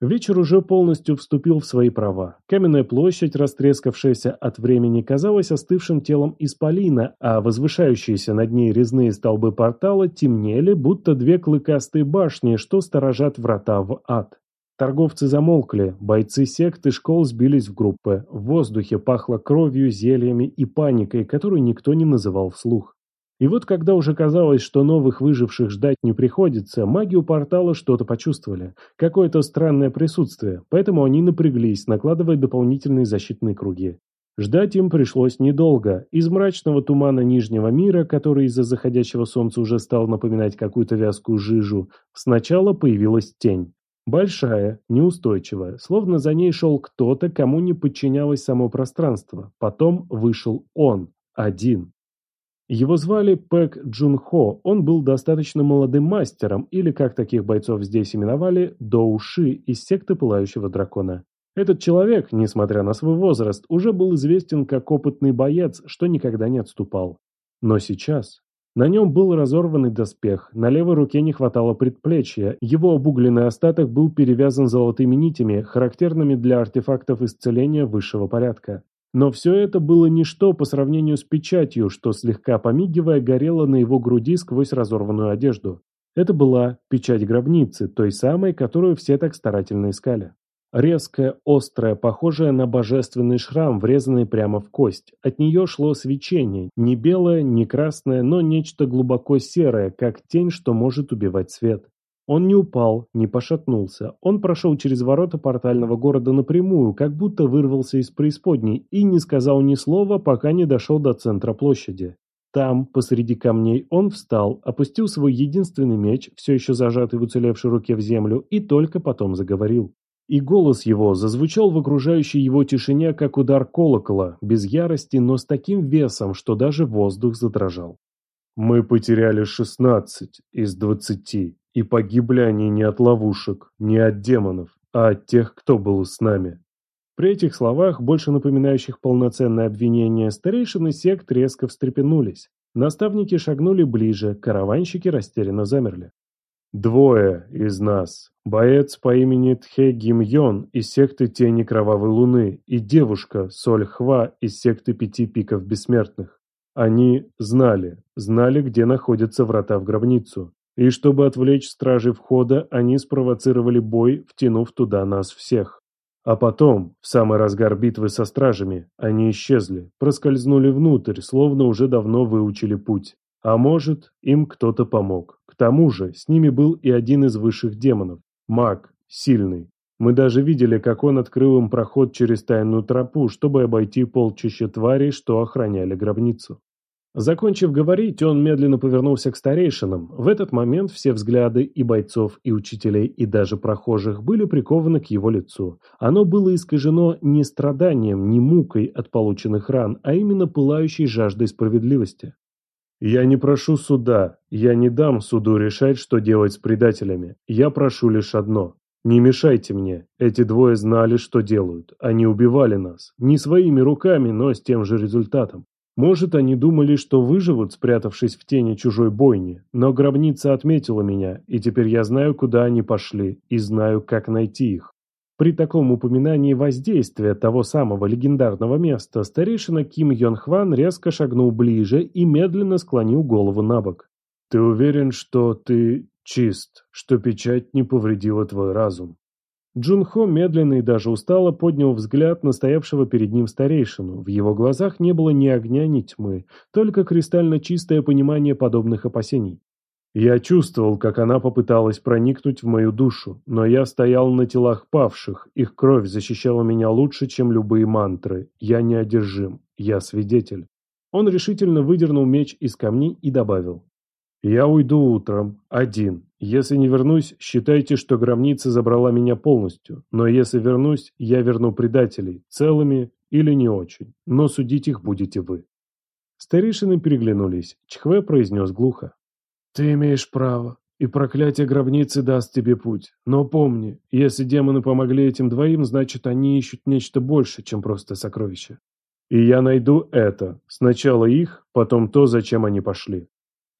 Вечер уже полностью вступил в свои права. Каменная площадь, растрескавшаяся от времени, казалась остывшим телом исполина, а возвышающиеся над ней резные столбы портала темнели, будто две клыкастые башни, что сторожат врата в ад. Торговцы замолкли, бойцы сект и школ сбились в группы. В воздухе пахло кровью, зельями и паникой, которую никто не называл вслух. И вот когда уже казалось, что новых выживших ждать не приходится, маги у портала что-то почувствовали. Какое-то странное присутствие, поэтому они напряглись, накладывая дополнительные защитные круги. Ждать им пришлось недолго. Из мрачного тумана Нижнего мира, который из-за заходящего солнца уже стал напоминать какую-то вязкую жижу, сначала появилась тень. Большая, неустойчивая, словно за ней шел кто-то, кому не подчинялось само пространство. Потом вышел он, один. Его звали Пэк Джун Хо, он был достаточно молодым мастером, или, как таких бойцов здесь именовали, Доуши из секты Пылающего Дракона. Этот человек, несмотря на свой возраст, уже был известен как опытный боец, что никогда не отступал. Но сейчас... На нем был разорванный доспех, на левой руке не хватало предплечья, его обугленный остаток был перевязан золотыми нитями, характерными для артефактов исцеления высшего порядка. Но все это было ничто по сравнению с печатью, что, слегка помигивая, горела на его груди сквозь разорванную одежду. Это была печать гробницы, той самой, которую все так старательно искали. Резкая, острая, похожая на божественный шрам, врезанный прямо в кость. От нее шло свечение, не белое, не красное, но нечто глубоко серое, как тень, что может убивать свет. Он не упал, не пошатнулся. Он прошел через ворота портального города напрямую, как будто вырвался из преисподней, и не сказал ни слова, пока не дошел до центра площади. Там, посреди камней, он встал, опустил свой единственный меч, все еще зажатый в уцелевшей руке в землю, и только потом заговорил. И голос его зазвучал в окружающей его тишине, как удар колокола, без ярости, но с таким весом, что даже воздух задрожал. «Мы потеряли шестнадцать из двадцати. И погибли они не от ловушек, не от демонов, а от тех, кто был с нами. При этих словах, больше напоминающих полноценное обвинение, старейшины сект резко встрепенулись. Наставники шагнули ближе, караванщики растерянно замерли. Двое из нас. Боец по имени Тхе Гим Йон из секты Тени Кровавой Луны и девушка Соль Хва из секты Пяти Пиков Бессмертных. Они знали, знали, где находятся врата в гробницу. И чтобы отвлечь стражи входа, они спровоцировали бой, втянув туда нас всех. А потом, в самый разгар битвы со стражами, они исчезли, проскользнули внутрь, словно уже давно выучили путь. А может, им кто-то помог. К тому же, с ними был и один из высших демонов. Маг, сильный. Мы даже видели, как он открыл им проход через тайную тропу, чтобы обойти полчища тварей, что охраняли гробницу. Закончив говорить, он медленно повернулся к старейшинам. В этот момент все взгляды и бойцов, и учителей, и даже прохожих были прикованы к его лицу. Оно было искажено не страданием, не мукой от полученных ран, а именно пылающей жаждой справедливости. «Я не прошу суда, я не дам суду решать, что делать с предателями. Я прошу лишь одно. Не мешайте мне. Эти двое знали, что делают. Они убивали нас. Не своими руками, но с тем же результатом. Может, они думали, что выживут, спрятавшись в тени чужой бойни, но гробница отметила меня, и теперь я знаю, куда они пошли, и знаю, как найти их. При таком упоминании воздействия того самого легендарного места старейшина Ким Йон Хван резко шагнул ближе и медленно склонил голову на бок. «Ты уверен, что ты чист, что печать не повредила твой разум?» Джунхо медленно и даже устало поднял взгляд на стоявшего перед ним старейшину. В его глазах не было ни огня, ни тьмы, только кристально чистое понимание подобных опасений. Я чувствовал, как она попыталась проникнуть в мою душу, но я стоял на телах павших, их кровь защищала меня лучше, чем любые мантры. Я неодержим, я свидетель. Он решительно выдернул меч из камней и добавил. «Я уйду утром, один. Если не вернусь, считайте, что гробница забрала меня полностью. Но если вернусь, я верну предателей, целыми или не очень. Но судить их будете вы». Старейшины переглянулись. Чхве произнес глухо. «Ты имеешь право, и проклятие гробницы даст тебе путь. Но помни, если демоны помогли этим двоим, значит, они ищут нечто больше, чем просто сокровище. И я найду это. Сначала их, потом то, зачем они пошли.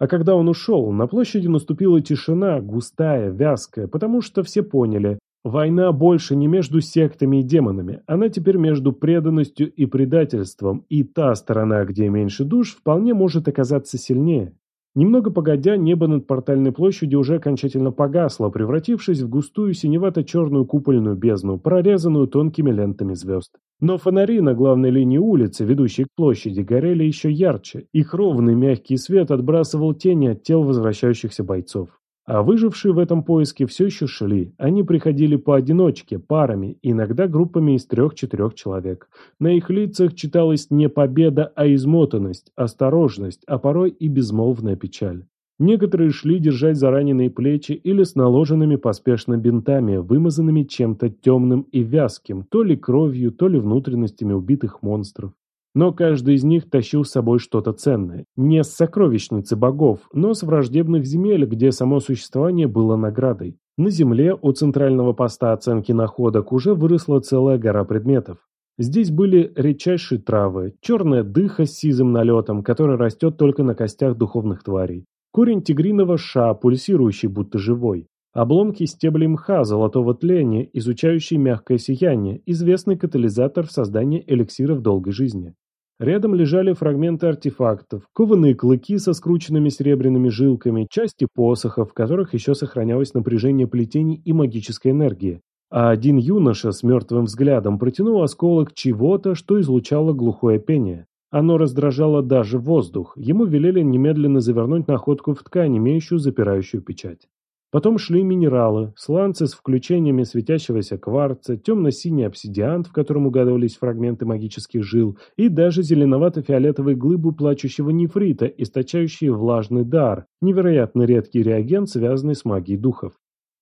А когда он ушел, на площади наступила тишина, густая, вязкая, потому что все поняли, Война больше не между сектами и демонами, она теперь между преданностью и предательством, и та сторона, где меньше душ, вполне может оказаться сильнее. Немного погодя, небо над портальной площадью уже окончательно погасло, превратившись в густую синевато-черную купольную бездну, прорезанную тонкими лентами звезд. Но фонари на главной линии улицы, ведущей к площади, горели еще ярче. Их ровный мягкий свет отбрасывал тени от тел возвращающихся бойцов. А выжившие в этом поиске все еще шли. Они приходили поодиночке, парами, иногда группами из трех-четырех человек. На их лицах читалась не победа, а измотанность, осторожность, а порой и безмолвная печаль. Некоторые шли держать за раненые плечи или с наложенными поспешно бинтами, вымазанными чем-то темным и вязким, то ли кровью, то ли внутренностями убитых монстров. Но каждый из них тащил с собой что-то ценное. Не с сокровищницы богов, но с враждебных земель, где само существование было наградой. На земле у центрального поста оценки находок уже выросла целая гора предметов. Здесь были редчайшие травы, черная дыха с сизым налетом, который растет только на костях духовных тварей, корень тигриного ша, пульсирующий будто живой, обломки стеблей мха золотого тления, изучающий мягкое сияние, известный катализатор в создании эликсиров долгой жизни. Рядом лежали фрагменты артефактов, кованые клыки со скрученными серебряными жилками, части посохов, в которых еще сохранялось напряжение плетений и магической энергии. А один юноша с мертвым взглядом протянул осколок чего-то, что излучало глухое пение. Оно раздражало даже воздух. Ему велели немедленно завернуть находку в ткань, имеющую запирающую печать. Потом шли минералы, сланцы с включениями светящегося кварца, темно-синий обсидиант, в котором угадывались фрагменты магических жил, и даже зеленовато-фиолетовые глыбы плачущего нефрита, источающие влажный дар, невероятно редкий реагент, связанный с магией духов.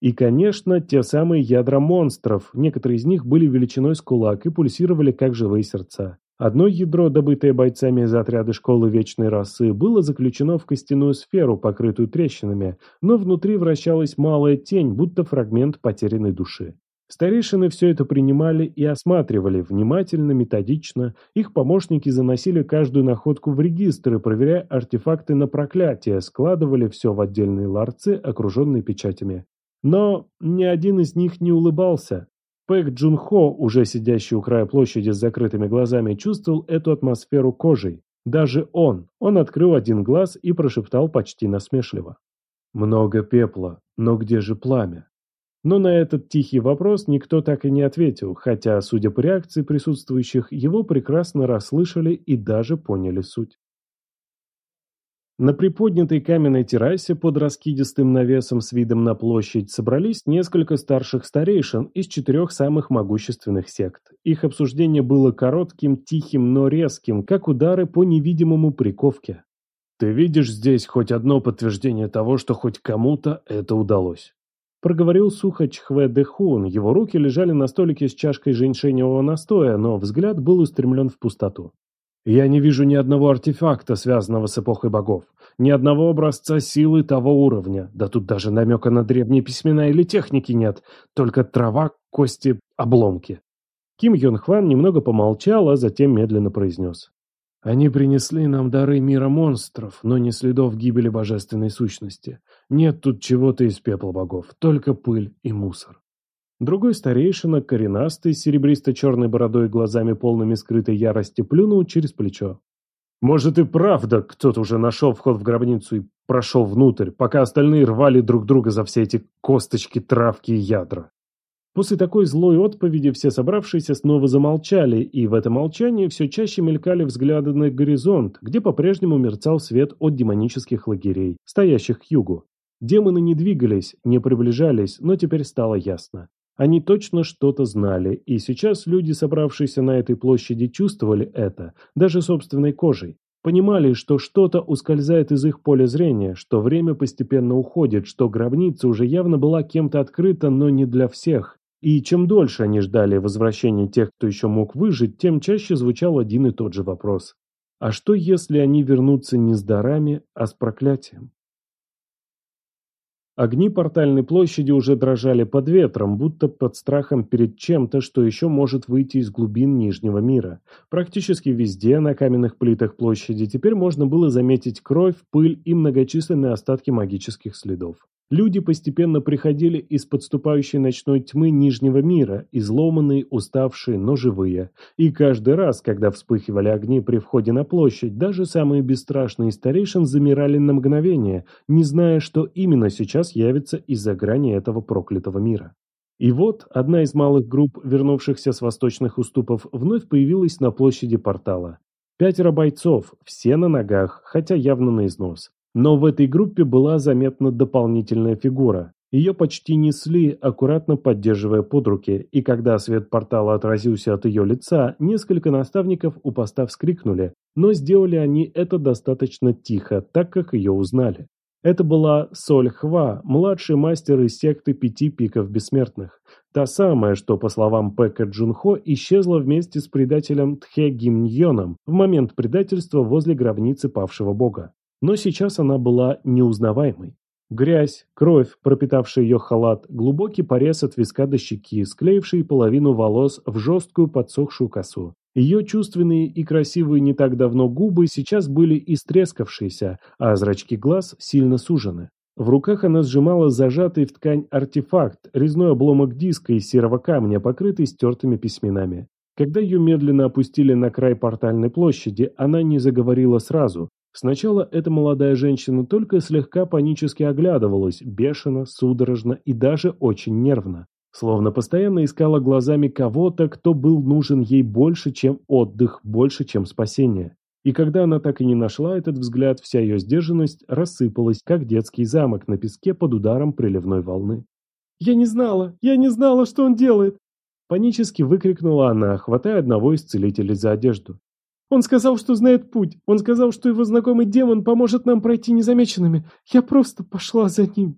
И, конечно, те самые ядра монстров, некоторые из них были величиной с кулак и пульсировали как живые сердца. Одно ядро, добытое бойцами из отряда школы Вечной Расы, было заключено в костяную сферу, покрытую трещинами, но внутри вращалась малая тень, будто фрагмент потерянной души. Старейшины все это принимали и осматривали, внимательно, методично. Их помощники заносили каждую находку в регистры, проверяя артефакты на проклятие, складывали все в отдельные ларцы, окруженные печатями. Но ни один из них не улыбался. Пэк Джун Хо, уже сидящий у края площади с закрытыми глазами, чувствовал эту атмосферу кожей. Даже он. Он открыл один глаз и прошептал почти насмешливо. «Много пепла, но где же пламя?» Но на этот тихий вопрос никто так и не ответил, хотя, судя по реакции присутствующих, его прекрасно расслышали и даже поняли суть. На приподнятой каменной террасе под раскидистым навесом с видом на площадь собрались несколько старших старейшин из четырех самых могущественных сект. Их обсуждение было коротким, тихим, но резким, как удары по невидимому приковке. «Ты видишь здесь хоть одно подтверждение того, что хоть кому-то это удалось?» Проговорил сухо Чхве Дэхун, его руки лежали на столике с чашкой женьшеневого настоя, но взгляд был устремлен в пустоту. Я не вижу ни одного артефакта, связанного с эпохой богов, ни одного образца силы того уровня, да тут даже намека на древние письмена или техники нет, только трава, кости, обломки. Ким Йон Хван немного помолчал, а затем медленно произнес. Они принесли нам дары мира монстров, но не следов гибели божественной сущности. Нет тут чего-то из пепла богов, только пыль и мусор. Другой старейшина, коренастый, с серебристо-черной бородой и глазами полными скрытой ярости, плюнул через плечо. «Может и правда, кто-то уже нашел вход в гробницу и прошел внутрь, пока остальные рвали друг друга за все эти косточки, травки и ядра». После такой злой отповеди все собравшиеся снова замолчали, и в этом молчании все чаще мелькали взгляды на горизонт, где по-прежнему мерцал свет от демонических лагерей, стоящих к югу. Демоны не двигались, не приближались, но теперь стало ясно. Они точно что-то знали, и сейчас люди, собравшиеся на этой площади, чувствовали это, даже собственной кожей. Понимали, что что-то ускользает из их поля зрения, что время постепенно уходит, что гробница уже явно была кем-то открыта, но не для всех. И чем дольше они ждали возвращения тех, кто еще мог выжить, тем чаще звучал один и тот же вопрос. А что, если они вернутся не с дарами, а с проклятием? Огни портальной площади уже дрожали под ветром, будто под страхом перед чем-то, что еще может выйти из глубин Нижнего мира. Практически везде на каменных плитах площади теперь можно было заметить кровь, пыль и многочисленные остатки магических следов. Люди постепенно приходили из подступающей ночной тьмы Нижнего мира, изломанные, уставшие, но живые. И каждый раз, когда вспыхивали огни при входе на площадь, даже самые бесстрашные старейшин замирали на мгновение, не зная, что именно сейчас явится из-за грани этого проклятого мира. И вот одна из малых групп, вернувшихся с восточных уступов, вновь появилась на площади портала. Пятеро бойцов, все на ногах, хотя явно на износ. Но в этой группе была заметна дополнительная фигура. Ее почти несли, аккуратно поддерживая под руки, и когда свет портала отразился от ее лица, несколько наставников у поста вскрикнули, но сделали они это достаточно тихо, так как ее узнали. Это была Соль Хва, младший мастер из секты Пяти Пиков Бессмертных. Та самая, что, по словам Пэка Джунхо, исчезла вместе с предателем Тхе Гимньоном в момент предательства возле гробницы павшего бога но сейчас она была неузнаваемой. Грязь, кровь, пропитавшая ее халат, глубокий порез от виска до щеки, склеивший половину волос в жесткую подсохшую косу. Ее чувственные и красивые не так давно губы сейчас были истрескавшиеся, а зрачки глаз сильно сужены. В руках она сжимала зажатый в ткань артефакт, резной обломок диска из серого камня, покрытый стертыми письменами. Когда ее медленно опустили на край портальной площади, она не заговорила сразу, Сначала эта молодая женщина только слегка панически оглядывалась, бешено, судорожно и даже очень нервно. Словно постоянно искала глазами кого-то, кто был нужен ей больше, чем отдых, больше, чем спасение. И когда она так и не нашла этот взгляд, вся ее сдержанность рассыпалась, как детский замок на песке под ударом приливной волны. «Я не знала! Я не знала, что он делает!» Панически выкрикнула она, хватая одного из целителей за одежду. Он сказал, что знает путь. Он сказал, что его знакомый демон поможет нам пройти незамеченными. Я просто пошла за ним.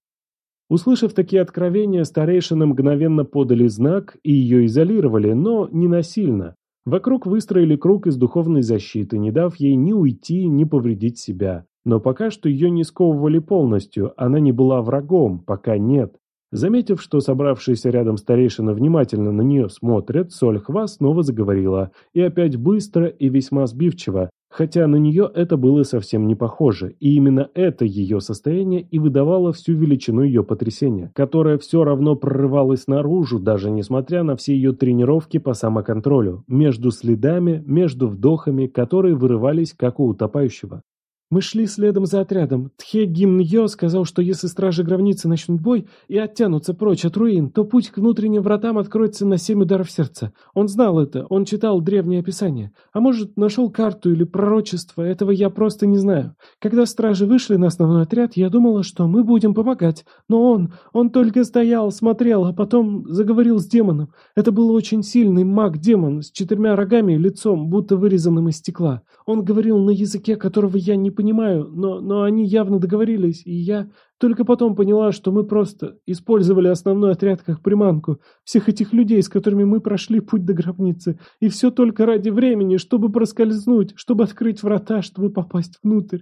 Услышав такие откровения, старейшины мгновенно подали знак и ее изолировали, но не насильно. Вокруг выстроили круг из духовной защиты, не дав ей ни уйти, ни повредить себя. Но пока что ее не сковывали полностью, она не была врагом, пока нет. Заметив, что собравшиеся рядом старейшины внимательно на нее смотрят, Сольхва снова заговорила, и опять быстро и весьма сбивчиво, хотя на нее это было совсем не похоже, и именно это ее состояние и выдавало всю величину ее потрясения, которое все равно прорывалось наружу, даже несмотря на все ее тренировки по самоконтролю, между следами, между вдохами, которые вырывались как у утопающего. Мы шли следом за отрядом. Тхе Гим Йо сказал, что если стражи гробницы начнут бой и оттянутся прочь от руин, то путь к внутренним вратам откроется на семь ударов сердца. Он знал это, он читал древнее описание. А может, нашел карту или пророчество, этого я просто не знаю. Когда стражи вышли на основной отряд, я думала, что мы будем помогать. Но он, он только стоял, смотрел, а потом заговорил с демоном. Это был очень сильный маг-демон с четырьмя рогами и лицом, будто вырезанным из стекла. Он говорил на языке, которого я не понимаю, но, но они явно договорились, и я только потом поняла, что мы просто использовали основной отряд как приманку всех этих людей, с которыми мы прошли путь до гробницы, и все только ради времени, чтобы проскользнуть, чтобы открыть врата, чтобы попасть внутрь.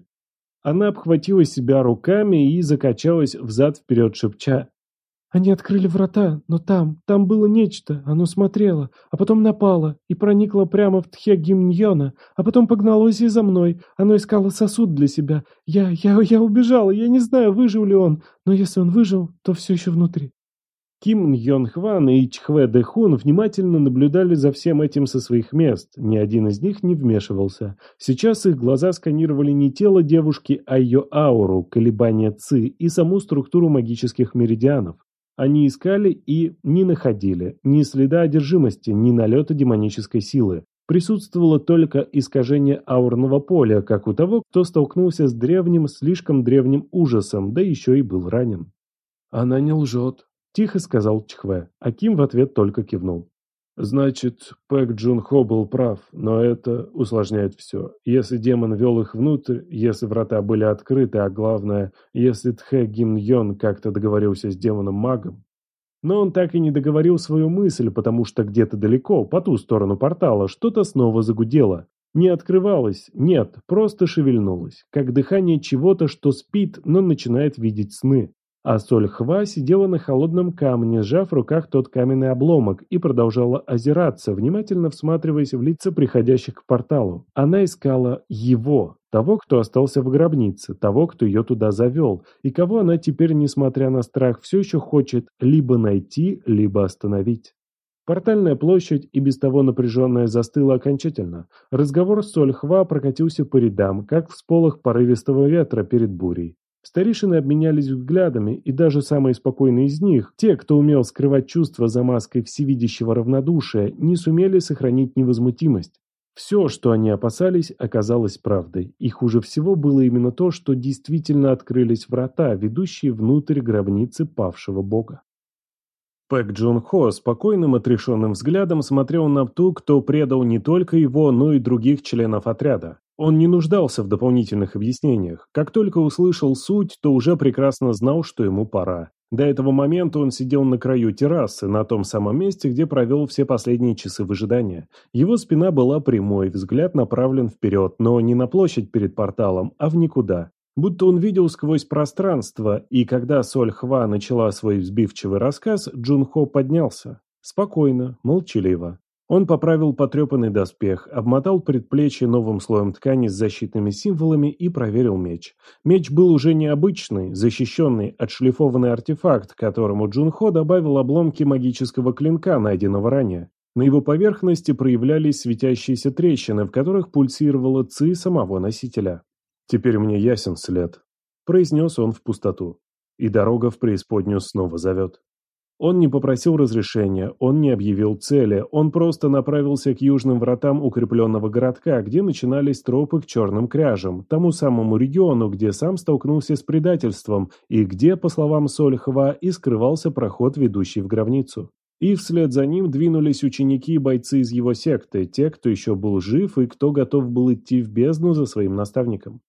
Она обхватила себя руками и закачалась взад-вперед, шепча они открыли врата, но там, там было нечто, оно смотрело, а потом напало и проникло прямо в Тхе Гимньона, а потом погналось и за мной, оно искало сосуд для себя. Я, я, я убежала, я не знаю, выжил ли он, но если он выжил, то все еще внутри. Ким Ньон Хван и Чхве Дэ Хун внимательно наблюдали за всем этим со своих мест, ни один из них не вмешивался. Сейчас их глаза сканировали не тело девушки, а ее ауру, колебания ци и саму структуру магических меридианов. Они искали и не находили ни следа одержимости, ни налета демонической силы. Присутствовало только искажение аурного поля, как у того, кто столкнулся с древним, слишком древним ужасом, да еще и был ранен. «Она не лжет», – тихо сказал Чхве, а Ким в ответ только кивнул. Значит, Пэк Джун Хо был прав, но это усложняет все. Если демон вел их внутрь, если врата были открыты, а главное, если Тхэ Гим Йон как-то договорился с демоном-магом. Но он так и не договорил свою мысль, потому что где-то далеко, по ту сторону портала, что-то снова загудело. Не открывалось, нет, просто шевельнулось, как дыхание чего-то, что спит, но начинает видеть сны. А Соль-Хва сидела на холодном камне, сжав в руках тот каменный обломок, и продолжала озираться, внимательно всматриваясь в лица приходящих к порталу. Она искала его, того, кто остался в гробнице, того, кто ее туда завел, и кого она теперь, несмотря на страх, все еще хочет либо найти, либо остановить. Портальная площадь и без того напряженная застыла окончательно. Разговор с Сольхва прокатился по рядам, как всполох порывистого ветра перед бурей. Старейшины обменялись взглядами, и даже самые спокойные из них, те, кто умел скрывать чувства за маской всевидящего равнодушия, не сумели сохранить невозмутимость. Все, что они опасались, оказалось правдой, и хуже всего было именно то, что действительно открылись врата, ведущие внутрь гробницы павшего бога. Пэк Джун Хо спокойным отрешенным взглядом смотрел на ту, кто предал не только его, но и других членов отряда. Он не нуждался в дополнительных объяснениях. Как только услышал суть, то уже прекрасно знал, что ему пора. До этого момента он сидел на краю террасы, на том самом месте, где провел все последние часы выжидания. Его спина была прямой, взгляд направлен вперед, но не на площадь перед порталом, а в никуда будто он видел сквозь пространство, и когда Соль Хва начала свой взбивчивый рассказ, Джун Хо поднялся. Спокойно, молчаливо. Он поправил потрепанный доспех, обмотал предплечье новым слоем ткани с защитными символами и проверил меч. Меч был уже необычный, защищенный, отшлифованный артефакт, которому Джун Хо добавил обломки магического клинка, найденного ранее. На его поверхности проявлялись светящиеся трещины, в которых пульсировала ци самого носителя. «Теперь мне ясен след», – произнес он в пустоту. И дорога в преисподнюю снова зовет. Он не попросил разрешения, он не объявил цели, он просто направился к южным вратам укрепленного городка, где начинались тропы к черным кряжам, тому самому региону, где сам столкнулся с предательством и где, по словам Сольхова, и скрывался проход, ведущий в гробницу. И вслед за ним двинулись ученики и бойцы из его секты, те, кто еще был жив и кто готов был идти в бездну за своим наставником.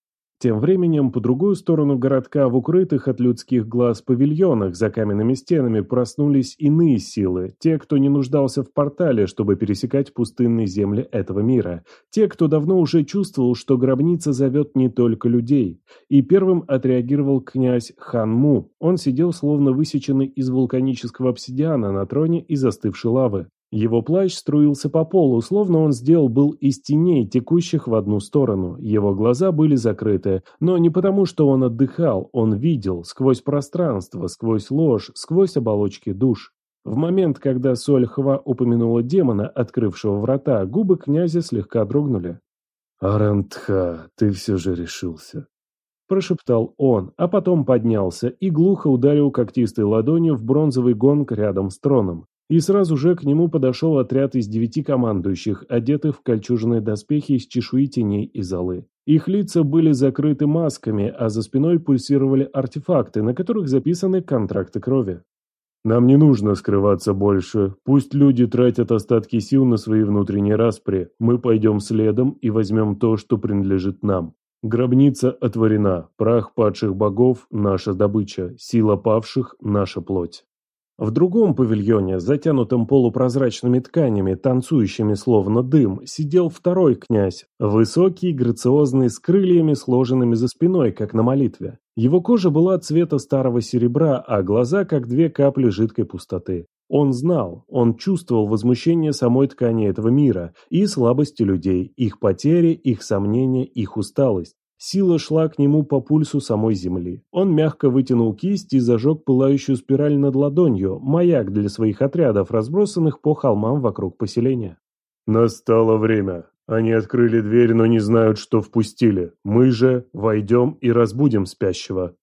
Тем временем, по другую сторону городка, в укрытых от людских глаз павильонах за каменными стенами проснулись иные силы, те, кто не нуждался в портале, чтобы пересекать пустынные земли этого мира, те, кто давно уже чувствовал, что гробница зовет не только людей. И первым отреагировал князь Хан Му. Он сидел словно высеченный из вулканического обсидиана на троне из застывшей лавы. Его плащ струился по полу, словно он сделал был из теней, текущих в одну сторону. Его глаза были закрыты, но не потому, что он отдыхал, он видел, сквозь пространство, сквозь ложь, сквозь оболочки душ. В момент, когда Сольхва упомянула демона, открывшего врата, губы князя слегка дрогнули. «Арантха, ты все же решился», – прошептал он, а потом поднялся и глухо ударил когтистой ладонью в бронзовый гонг рядом с троном. И сразу же к нему подошел отряд из девяти командующих, одетых в кольчужные доспехи из чешуи теней и золы. Их лица были закрыты масками, а за спиной пульсировали артефакты, на которых записаны контракты крови. «Нам не нужно скрываться больше. Пусть люди тратят остатки сил на свои внутренние распри. Мы пойдем следом и возьмем то, что принадлежит нам. Гробница отворена. Прах падших богов – наша добыча. Сила павших – наша плоть». В другом павильоне, затянутом полупрозрачными тканями, танцующими словно дым, сидел второй князь, высокий, грациозный, с крыльями, сложенными за спиной, как на молитве. Его кожа была цвета старого серебра, а глаза, как две капли жидкой пустоты. Он знал, он чувствовал возмущение самой ткани этого мира и слабости людей, их потери, их сомнения, их усталость. Сила шла к нему по пульсу самой земли. Он мягко вытянул кисть и зажег пылающую спираль над ладонью, маяк для своих отрядов, разбросанных по холмам вокруг поселения. «Настало время. Они открыли дверь, но не знают, что впустили. Мы же войдем и разбудим спящего».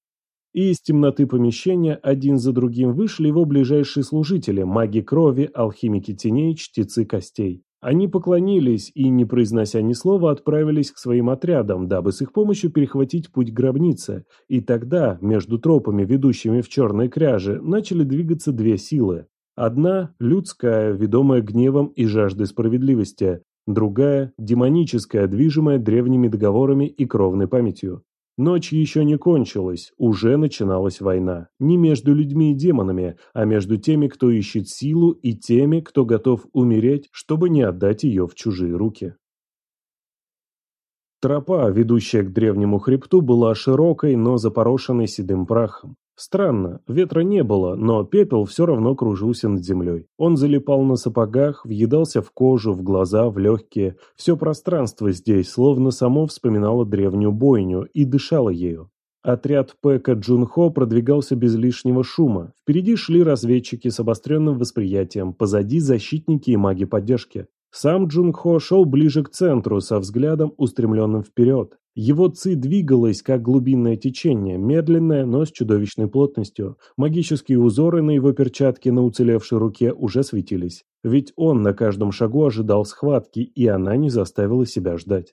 И из темноты помещения один за другим вышли его ближайшие служители, маги крови, алхимики теней, чтецы костей. Они поклонились и, не произнося ни слова, отправились к своим отрядам, дабы с их помощью перехватить путь к гробнице. И тогда, между тропами, ведущими в черной кряже, начали двигаться две силы. Одна – людская, ведомая гневом и жаждой справедливости. Другая – демоническая, движимая древними договорами и кровной памятью. Ночь еще не кончилась, уже начиналась война. Не между людьми и демонами, а между теми, кто ищет силу, и теми, кто готов умереть, чтобы не отдать ее в чужие руки. Тропа, ведущая к древнему хребту, была широкой, но запорошенной седым прахом. Странно, ветра не было, но пепел все равно кружился над землей. Он залипал на сапогах, въедался в кожу, в глаза, в легкие. Все пространство здесь словно само вспоминало древнюю бойню и дышало ею. Отряд Пэка Джунхо продвигался без лишнего шума. Впереди шли разведчики с обостренным восприятием, позади защитники и маги поддержки. Сам Джунхо шел ближе к центру, со взглядом устремленным вперед. Его ци двигалась, как глубинное течение, медленное, но с чудовищной плотностью. Магические узоры на его перчатке на уцелевшей руке уже светились. Ведь он на каждом шагу ожидал схватки, и она не заставила себя ждать.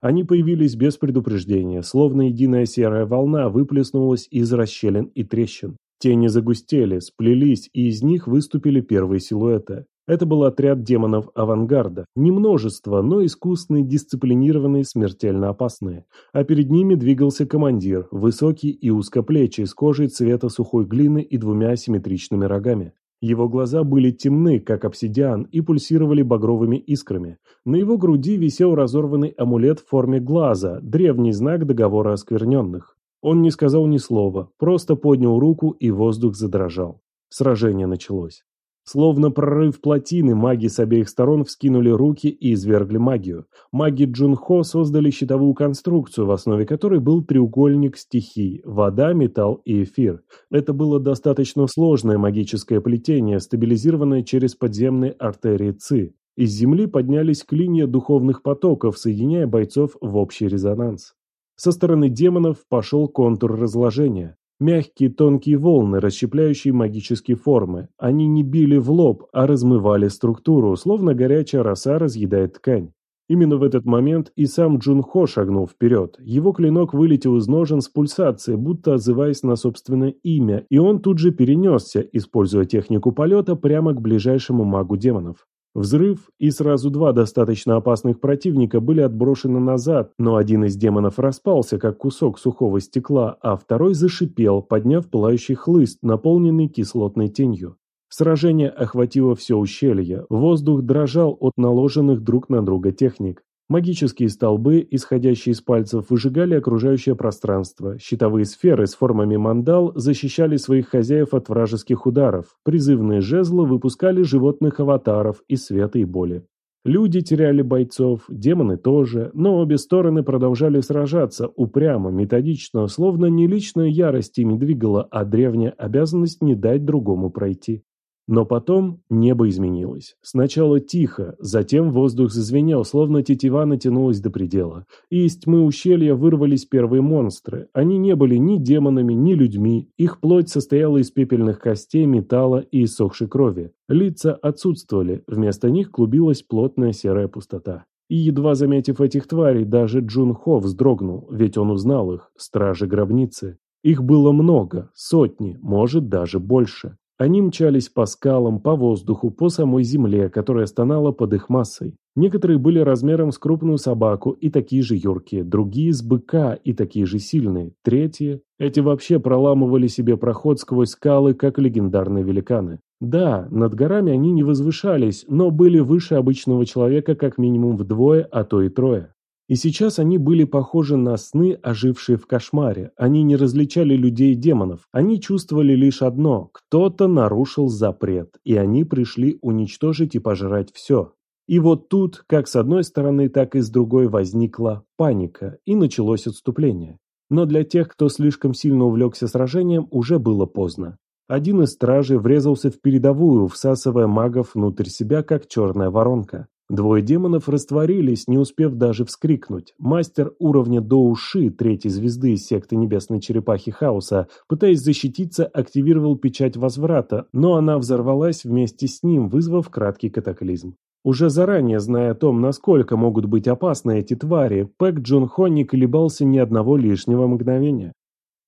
Они появились без предупреждения, словно единая серая волна выплеснулась из расщелин и трещин. Тени загустели, сплелись, и из них выступили первые силуэты. Это был отряд демонов авангарда. Не множество, но искусные, дисциплинированные, смертельно опасные. А перед ними двигался командир, высокий и узкоплечий, с кожей цвета сухой глины и двумя асимметричными рогами. Его глаза были темны, как обсидиан, и пульсировали багровыми искрами. На его груди висел разорванный амулет в форме глаза, древний знак договора оскверненных. Он не сказал ни слова, просто поднял руку, и воздух задрожал. Сражение началось. Словно прорыв плотины, маги с обеих сторон вскинули руки и извергли магию. Маги Джунхо создали щитовую конструкцию, в основе которой был треугольник стихий – вода, металл и эфир. Это было достаточно сложное магическое плетение, стабилизированное через подземные артерии ЦИ. Из земли поднялись клинья духовных потоков, соединяя бойцов в общий резонанс. Со стороны демонов пошел контур разложения. Мягкие тонкие волны, расщепляющие магические формы. Они не били в лоб, а размывали структуру, словно горячая роса разъедает ткань. Именно в этот момент и сам Джун Хо шагнул вперед. Его клинок вылетел из ножен с пульсацией, будто отзываясь на собственное имя, и он тут же перенесся, используя технику полета, прямо к ближайшему магу демонов. Взрыв и сразу два достаточно опасных противника были отброшены назад, но один из демонов распался, как кусок сухого стекла, а второй зашипел, подняв пылающий хлыст, наполненный кислотной тенью. Сражение охватило все ущелье, воздух дрожал от наложенных друг на друга техник. Магические столбы, исходящие из пальцев, выжигали окружающее пространство. Щитовые сферы с формами мандал защищали своих хозяев от вражеских ударов. Призывные жезлы выпускали животных аватаров из света и боли. Люди теряли бойцов, демоны тоже, но обе стороны продолжали сражаться упрямо, методично, словно не личная ярость ими двигала, а древняя обязанность не дать другому пройти. Но потом небо изменилось. Сначала тихо, затем воздух зазвенел, словно тетива натянулась до предела. И из тьмы ущелья вырвались первые монстры. Они не были ни демонами, ни людьми. Их плоть состояла из пепельных костей, металла и иссохшей крови. Лица отсутствовали, вместо них клубилась плотная серая пустота. И едва заметив этих тварей, даже Джун Хо вздрогнул, ведь он узнал их, стражи гробницы. Их было много, сотни, может даже больше. Они мчались по скалам, по воздуху, по самой земле, которая стонала под их массой. Некоторые были размером с крупную собаку и такие же юркие, другие с быка и такие же сильные, третьи... Эти вообще проламывали себе проход сквозь скалы, как легендарные великаны. Да, над горами они не возвышались, но были выше обычного человека как минимум вдвое, а то и трое. И сейчас они были похожи на сны, ожившие в кошмаре. Они не различали людей и демонов. Они чувствовали лишь одно – кто-то нарушил запрет, и они пришли уничтожить и пожрать все. И вот тут, как с одной стороны, так и с другой возникла паника, и началось отступление. Но для тех, кто слишком сильно увлекся сражением, уже было поздно. Один из стражей врезался в передовую, всасывая магов внутрь себя, как черная воронка. Двое демонов растворились, не успев даже вскрикнуть. Мастер уровня Доуши, третьей звезды из секты Небесной Черепахи Хаоса, пытаясь защититься, активировал печать возврата, но она взорвалась вместе с ним, вызвав краткий катаклизм. Уже заранее зная о том, насколько могут быть опасны эти твари, Пэк Джун Хо не колебался ни одного лишнего мгновения.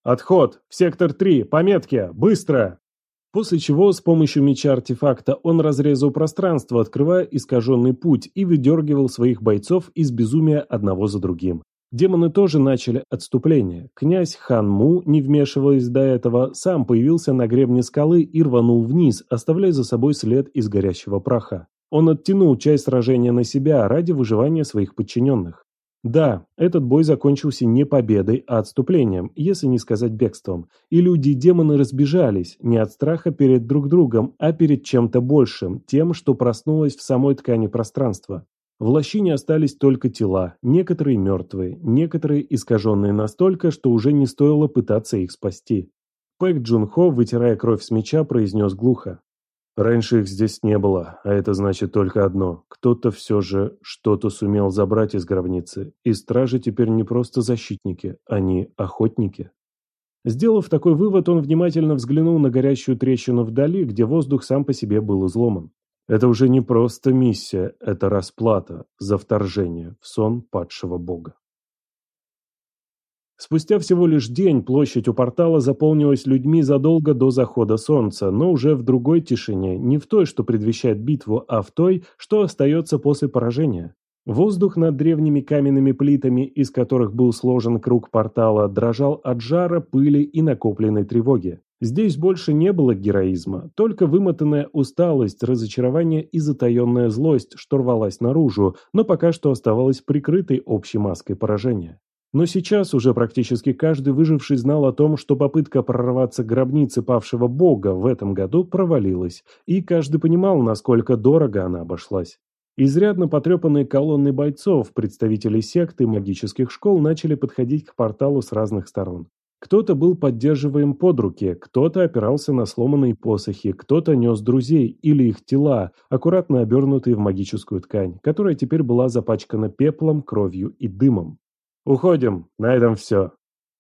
«Отход! В сектор 3! Пометки! Быстро!» После чего с помощью меча-артефакта он разрезал пространство, открывая искаженный путь, и выдергивал своих бойцов из безумия одного за другим. Демоны тоже начали отступление. Князь Хан Му, не вмешиваясь до этого, сам появился на гребне скалы и рванул вниз, оставляя за собой след из горящего праха. Он оттянул часть сражения на себя ради выживания своих подчиненных. Да, этот бой закончился не победой, а отступлением, если не сказать бегством. И люди и демоны разбежались, не от страха перед друг другом, а перед чем-то большим, тем, что проснулось в самой ткани пространства. В лощине остались только тела, некоторые мертвые, некоторые искаженные настолько, что уже не стоило пытаться их спасти. Пэк Джун Хо, вытирая кровь с меча, произнес глухо. Раньше их здесь не было, а это значит только одно. Кто-то все же что-то сумел забрать из гробницы, и стражи теперь не просто защитники, они охотники. Сделав такой вывод, он внимательно взглянул на горящую трещину вдали, где воздух сам по себе был изломан. Это уже не просто миссия, это расплата за вторжение в сон падшего бога. Спустя всего лишь день площадь у портала заполнилась людьми задолго до захода солнца, но уже в другой тишине, не в той, что предвещает битву, а в той, что остается после поражения. Воздух над древними каменными плитами, из которых был сложен круг портала, дрожал от жара, пыли и накопленной тревоги. Здесь больше не было героизма, только вымотанная усталость, разочарование и затаенная злость, что рвалась наружу, но пока что оставалась прикрытой общей маской поражения. Но сейчас уже практически каждый выживший знал о том, что попытка прорваться к гробнице павшего бога в этом году провалилась, и каждый понимал, насколько дорого она обошлась. Изрядно потрепанные колонны бойцов, представителей сект и магических школ начали подходить к порталу с разных сторон. Кто-то был поддерживаем под руки, кто-то опирался на сломанные посохи, кто-то нес друзей или их тела, аккуратно обернутые в магическую ткань, которая теперь была запачкана пеплом, кровью и дымом. «Уходим, на этом все».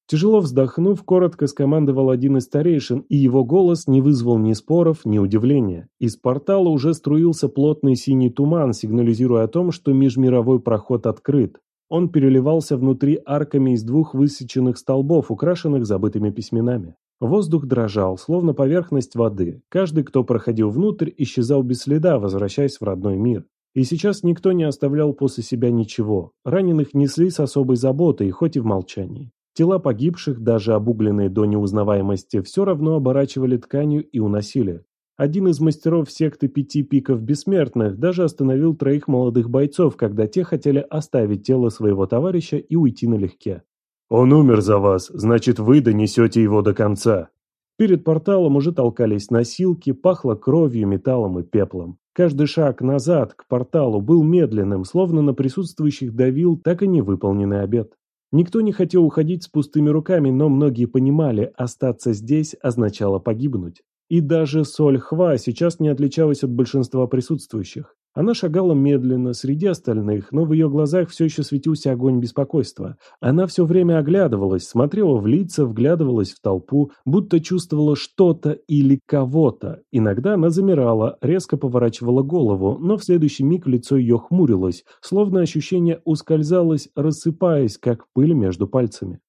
Тяжело вздохнув, коротко скомандовал один из старейшин, и его голос не вызвал ни споров, ни удивления. Из портала уже струился плотный синий туман, сигнализируя о том, что межмировой проход открыт. Он переливался внутри арками из двух высеченных столбов, украшенных забытыми письменами. Воздух дрожал, словно поверхность воды. Каждый, кто проходил внутрь, исчезал без следа, возвращаясь в родной мир. И сейчас никто не оставлял после себя ничего. Раненых несли с особой заботой, хоть и в молчании. Тела погибших, даже обугленные до неузнаваемости, все равно оборачивали тканью и уносили. Один из мастеров секты пяти пиков бессмертных даже остановил троих молодых бойцов, когда те хотели оставить тело своего товарища и уйти налегке. «Он умер за вас, значит вы донесете его до конца». Перед порталом уже толкались носилки, пахло кровью, металлом и пеплом. Каждый шаг назад, к порталу, был медленным, словно на присутствующих давил так и невыполненный обед. Никто не хотел уходить с пустыми руками, но многие понимали, остаться здесь означало погибнуть. И даже Соль Хва сейчас не отличалась от большинства присутствующих. Она шагала медленно, среди остальных, но в ее глазах все еще светился огонь беспокойства. Она все время оглядывалась, смотрела в лица, вглядывалась в толпу, будто чувствовала что-то или кого-то. Иногда она замирала, резко поворачивала голову, но в следующий миг лицо ее хмурилось, словно ощущение ускользалось, рассыпаясь, как пыль между пальцами.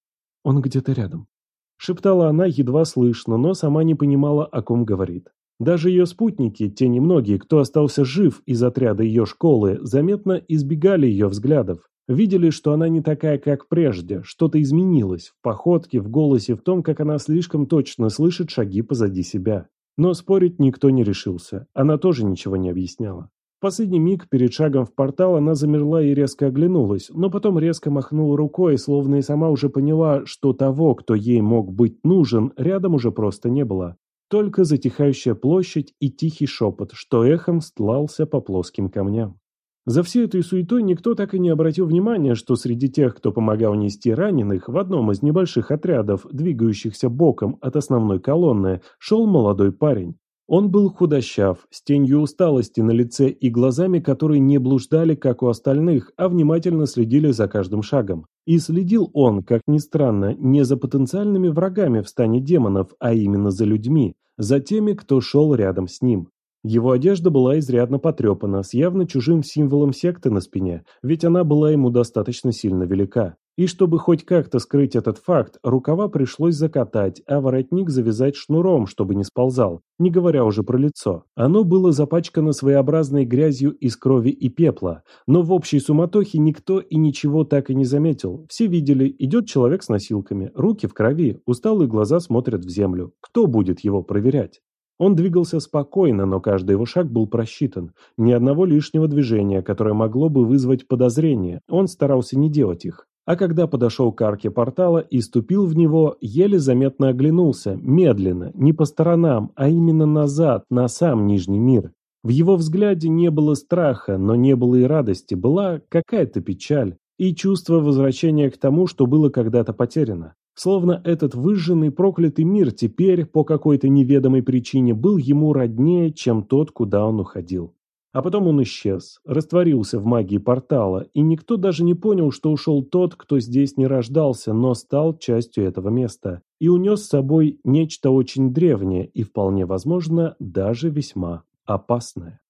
«Он где-то рядом», — шептала она едва слышно, но сама не понимала, о ком говорит. Даже ее спутники, те немногие, кто остался жив из отряда ее школы, заметно избегали ее взглядов. Видели, что она не такая, как прежде, что-то изменилось в походке, в голосе, в том, как она слишком точно слышит шаги позади себя. Но спорить никто не решился, она тоже ничего не объясняла. В последний миг перед шагом в портал она замерла и резко оглянулась, но потом резко махнула рукой, словно и сама уже поняла, что того, кто ей мог быть нужен, рядом уже просто не было. Только затихающая площадь и тихий шепот, что эхом стлался по плоским камням. За всей этой суетой никто так и не обратил внимания, что среди тех, кто помогал нести раненых, в одном из небольших отрядов, двигающихся боком от основной колонны, шел молодой парень. Он был худощав, с тенью усталости на лице и глазами, которые не блуждали, как у остальных, а внимательно следили за каждым шагом. И следил он, как ни странно, не за потенциальными врагами в стане демонов, а именно за людьми, за теми, кто шел рядом с ним. Его одежда была изрядно потрепана, с явно чужим символом секты на спине, ведь она была ему достаточно сильно велика. И чтобы хоть как-то скрыть этот факт, рукава пришлось закатать, а воротник завязать шнуром, чтобы не сползал, не говоря уже про лицо. Оно было запачкано своеобразной грязью из крови и пепла, но в общей суматохе никто и ничего так и не заметил. Все видели, идет человек с носилками, руки в крови, усталые глаза смотрят в землю. Кто будет его проверять? Он двигался спокойно, но каждый его шаг был просчитан. Ни одного лишнего движения, которое могло бы вызвать подозрение, он старался не делать их. А когда подошел к арке портала и ступил в него, еле заметно оглянулся, медленно, не по сторонам, а именно назад, на сам Нижний мир. В его взгляде не было страха, но не было и радости, была какая-то печаль и чувство возвращения к тому, что было когда-то потеряно. Словно этот выжженный проклятый мир теперь, по какой-то неведомой причине, был ему роднее, чем тот, куда он уходил. А потом он исчез, растворился в магии портала, и никто даже не понял, что ушел тот, кто здесь не рождался, но стал частью этого места, и унес с собой нечто очень древнее и, вполне возможно, даже весьма опасное.